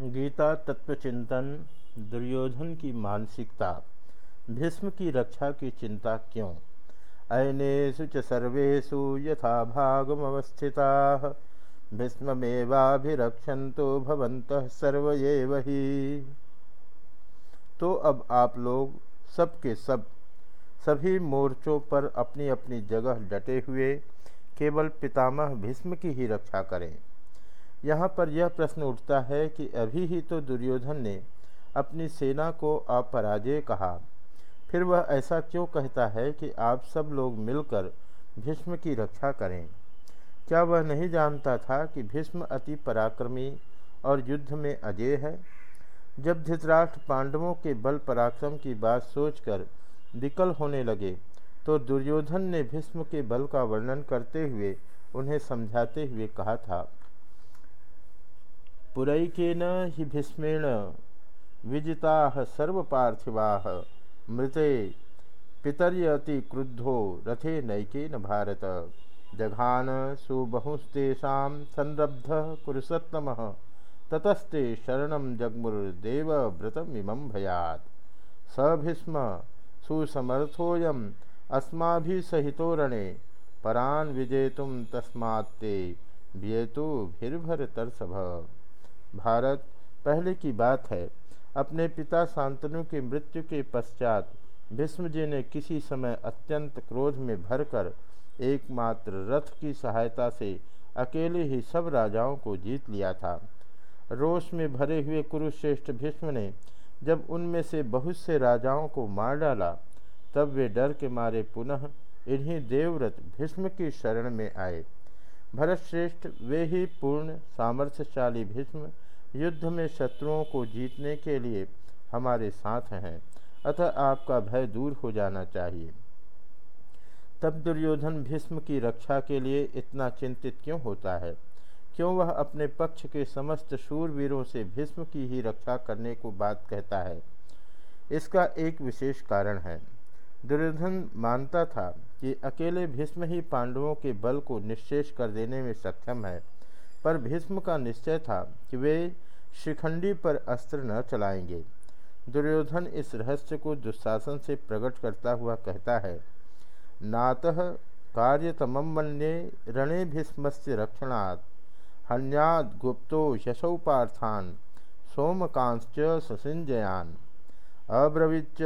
गीता, तत्वचिंतन, दुर्योधन की मानसिकता, भीष्म की रक्षा की चिंता क्यों? अयनेषु च सर्वेषु यथा भागमवस्थिता भीष्मेवाभिरक्षन्तु भवन्तः सर्व ही। तो अब आप लोग सबके सब, सभी मोर्चों पर अपनी अपनी जगह डटे हुए, केवल पितामह भीष्म की ही रक्षा करें। यहाँ पर यह प्रश्न उठता है कि अभी ही तो दुर्योधन ने अपनी सेना को अपराजय कहा। फिर वह ऐसा क्यों कहता है कि आप सब लोग मिलकर भीष्म की रक्षा करें? क्या वह नहीं जानता था कि भीष्म अति पराक्रमी और युद्ध में अजय है? जब धृतराष्ट्र पांडवों के बल पराक्रम की बात सोचकर विकल होने लगे तो दुर्योधन ने भीष्म के बल का वर्णन करते हुए उन्हें समझाते हुए कहा था पुरैकेन हि भीष्मेण, विजिता सर्वपार्थिवा, मृते, पितर्यति क्रुद्धो रथे नैकेन भारत। जघान सुबहुस्तेषा संरब्ध कुरुसत्तम, ततस्ते शरण जगमुर्देव व्रतमिमं भयात्। स भीष्म, सुसमर्थोऽयम् अस्माभिसहितो रणे, परान् विजेतुं तस्मात्ते व्येतु भीर्भरतर्षभ भारत पहले की बात है। अपने पिता शांतनु की मृत्यु के पश्चात भीष्मजी ने किसी समय अत्यंत क्रोध में भरकर एकमात्र रथ की सहायता से अकेले ही सब राजाओं को जीत लिया था। रोष में भरे हुए कुरुश्रेष्ठ भीष्म ने जब उनमें से बहुत से राजाओं को मार डाला, तब वे डर के मारे पुनः इन्हीं देवव्रत भीष्म की शरण में आए। भरतश्रेष्ठ, वे ही पूर्ण सामर्थ्यशाली भीष्म युद्ध में शत्रुओं को जीतने के लिए हमारे साथ हैं। अतः आपका भय दूर हो जाना चाहिए। तब दुर्योधन भीष्म की रक्षा के लिए इतना चिंतित क्यों होता है? क्यों वह अपने पक्ष के समस्त शूरवीरों से भीष्म की ही रक्षा करने को बात कहता है? इसका एक विशेष कारण है। दुर्योधन मानता था कि अकेले भीष्म ही पांडवों के बल को निश्चेष कर देने में सक्षम है, पर भीष्म का निश्चय था कि वे शिखंडी पर अस्त्र न चलाएँगे। दुर्योधन इस रहस्य को दुशासन से प्रकट करता हुआ कहता है, नातः कार्यतम मन्ये रणे भीष्मस्य रक्षणात्। हन्याद गुप्तो यशौपार्थान सोमकांश्च ससिंजयान अब्रवीच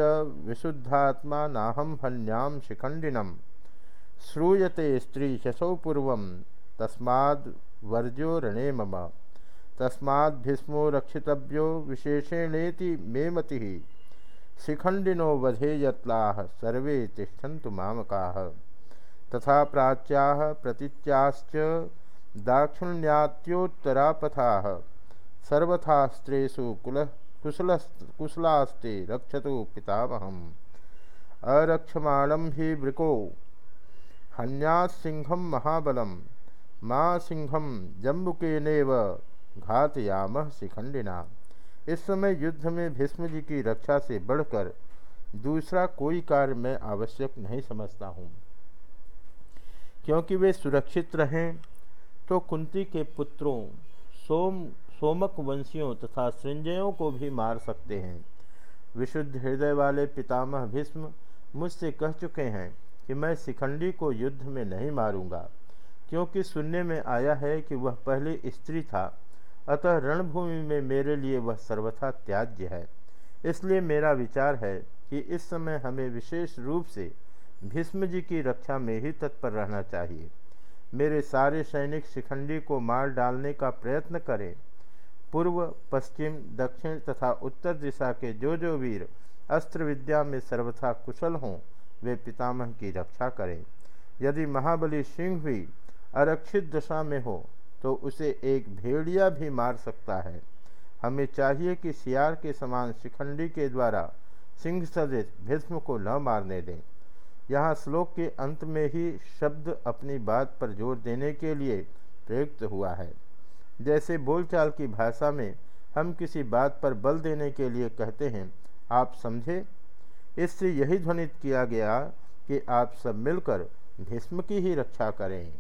विशुद्धात्मा नाहम हन्याम शिखंडिनम श्रूयते स्त्री यशौपूर्व तस्माद् वर्ज्यो रणे मम। तस्माद् भीष्मो रक्षितव्यो विशेषेणेति मे मति। शिखंडिनो वधे यत्लाः सर्वे तिष्ठन्तु मामकाः। तथा प्राच्याः, प्रतीच्याश्च दाक्षिण्यात्योत्तरापथाः। सर्वथास्त्रेषु कुल कुशल कुशलास्ते रक्षतु पितामहम्। अरक्षमाणं हि वृको। हन्यासिंहं महाबलं मा सिंहम जम्बुकेनेव घातयाम शिखंडिना। इस समय युद्ध में भीष्म जी की रक्षा से बढ़कर दूसरा कोई कार्य मैं आवश्यक नहीं समझता हूँ। क्योंकि वे सुरक्षित रहें तो कुंती के पुत्रों, सोम, सोमक वंशियों तथा संजयों को भी मार सकते हैं। विशुद्ध हृदय वाले पितामह भीष्म मुझसे कह चुके हैं कि मैं शिखंडी को युद्ध में नहीं मारूँगा, क्योंकि सुनने में आया है कि वह पहले स्त्री था। अतः रणभूमि में मेरे लिए वह सर्वथा त्याज्य है। इसलिए मेरा विचार है कि इस समय हमें विशेष रूप से भीष्म जी की रक्षा में ही तत्पर रहना चाहिए। मेरे सारे सैनिक शिखंडी को मार डालने का प्रयत्न करें। पूर्व, पश्चिम, दक्षिण तथा उत्तर दिशा के जो जो वीर अस्त्र विद्या में सर्वथा कुशल हों, वे पितामह की रक्षा करें। यदि महाबली सिंह भी आरक्षित दशा में हो तो उसे एक भेड़िया भी मार सकता है। हमें चाहिए कि सियार के समान शिखंडी के द्वारा सिंह सदृश भीष्म को न मारने दें। यहाँ श्लोक के अंत में ही शब्द अपनी बात पर ज़ोर देने के लिए प्रयुक्त हुआ है। जैसे बोलचाल की भाषा में हम किसी बात पर बल देने के लिए कहते हैं, आप समझे? इससे यही ध्वनित किया गया कि आप सब मिलकर भीष्म की ही रक्षा करें।